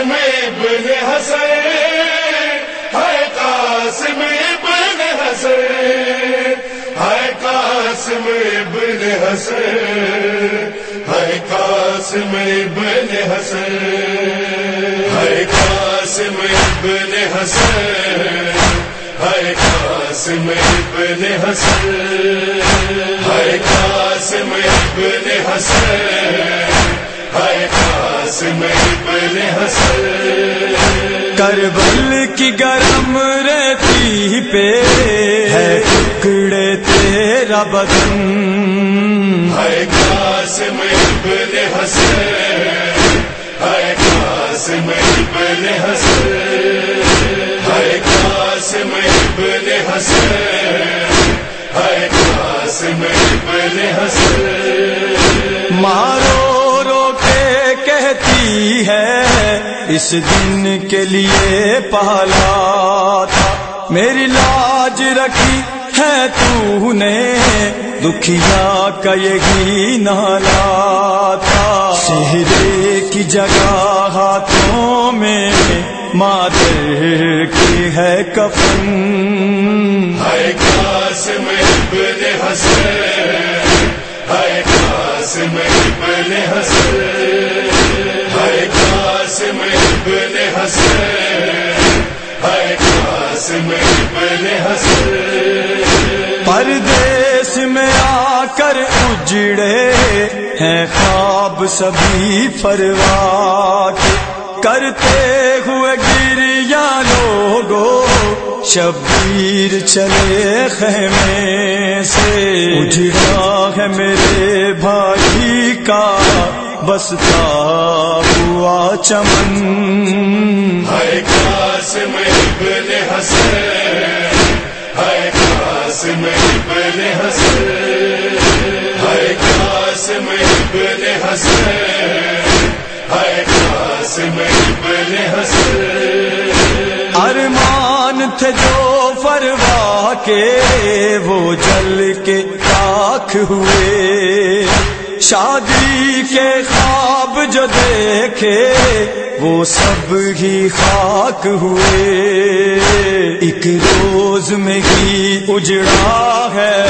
قاسم ابن حسن، ہے قاسم ابن حسن، ہے قاسم ابن حسن، ہے قاسم ابن حسن، ہے قاسم ابن حسن، ہے قاسم ابن حسن، ہے قاسم ابن حسن۔ ہے قاسم ابن حسن کربل کی گرم رہتی پہ ہے ٹکڑے تیرا بدن۔ ہے قاسم ابن حسن ہے قاسم ابن حسن ہے قاسم ابن حسن ہے قاسم ابن حسن۔ کہتی ہے اس دن کے لیے پہلا تھا۔ میری لاج رکھی ہے تو نے، دکھیا کا یہی نالا تھا سہرے کی جگہ ہاتھوں میں مادر کی ہے کفن۔ ہے قاسم ابن حسن ہے قاسم ابن حسن۔ قاسم ابن حسن ہے قاسم ابن پردیس میں آ کر اجڑے ہیں خواب سبھی فروا کرتے ہوئے گریا لوگو شبیر چلے خیمے سے۔ اجڑا ہے میرے بھائی کا بستا ہوا چمن۔ ہے قاسم ابن حسن۔ ہے قاسم ابن حسن۔ ہے قاسم ابن حسن۔ ہے قاسم ابن حسن۔ ارمان تھے جو فروا کے وہ جل کے راکھ ہوئے۔ شادی کے خواب جو دیکھے، وہ سب ہی خاک ہوئے۔ ایک روز میں ہی اجڑا ہے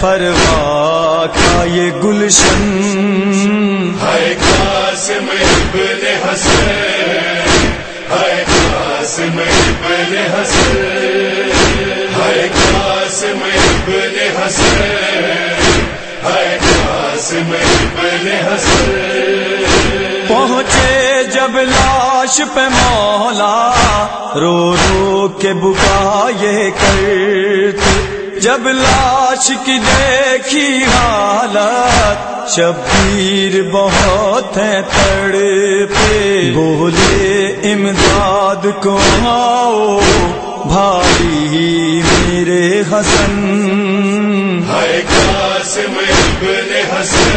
فروا کا یہ گلشن۔ ہے قاسم ابن حسن۔ ہے قاسم ابن حسن۔ ہے قاسم ابن حسن۔ پہنچے جب لاش پہ مولا، رو رو کے بکا یہ کرتے۔ جب لاش کی دیکھی حالت، شبیر بہت ہے تڑ پہ بولے، امداد کو آؤ، بھائی میرے حسن۔ ہے قاسم ابن حسن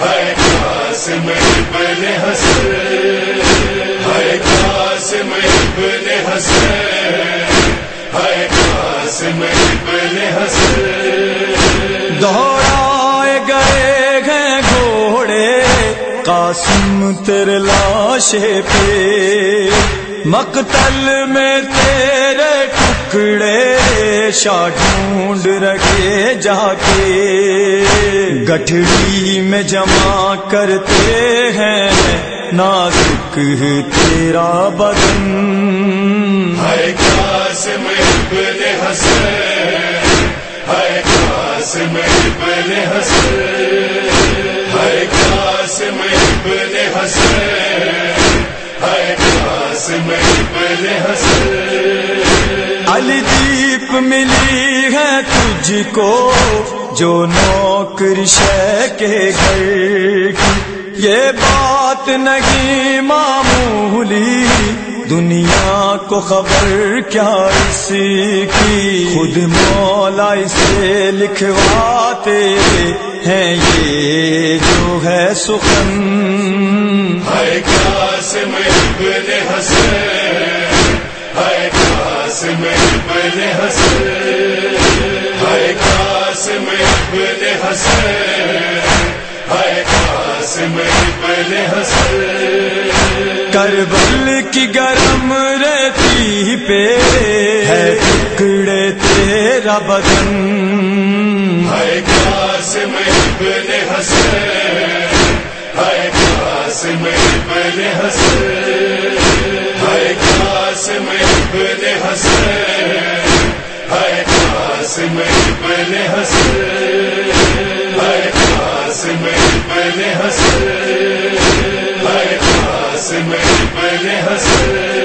ہے قاسم ابن حسن ہے قاسم ابن حسن ہے قاسم ابن حسن دوڑائے گئے گئے گھوڑے، قاسم تیرے لاشے پہ، مقتل میں تیرے ٹکڑے شاہ ڈھونڈ رکھے جا کے گٹھڑی میں جمع کرتے ہیں نازک تیرا بدن ہے قاسم ابن حسن ہے قاسم ابن حسن ہے قاسم ابن حسن ہے قاسم ابن حسن علی دیپ ملی ہے تجھ کو جو نوکر شہ کے گھر کی۔ یہ بات نہیں معمولی، دنیا کو خبر کیا اس کی؟ خود مولا اسے لکھواتے ہیں، یہ جو ہے سخن۔ ہے حسن ہے قاسم ابن حسن ہے قاسم ابن حسن ہے قاسم ابن حسن۔ کربل کی گرم رہتی پہ ہے ٹکڑے تیرا بدن۔ ہے قاسم ابن حسین ہے قاسم ابن حسین ہے قاسم ابن حسین ہے قاسم ابن حسین ہے قاسم ابن حسین ہے قاسم ابن حسین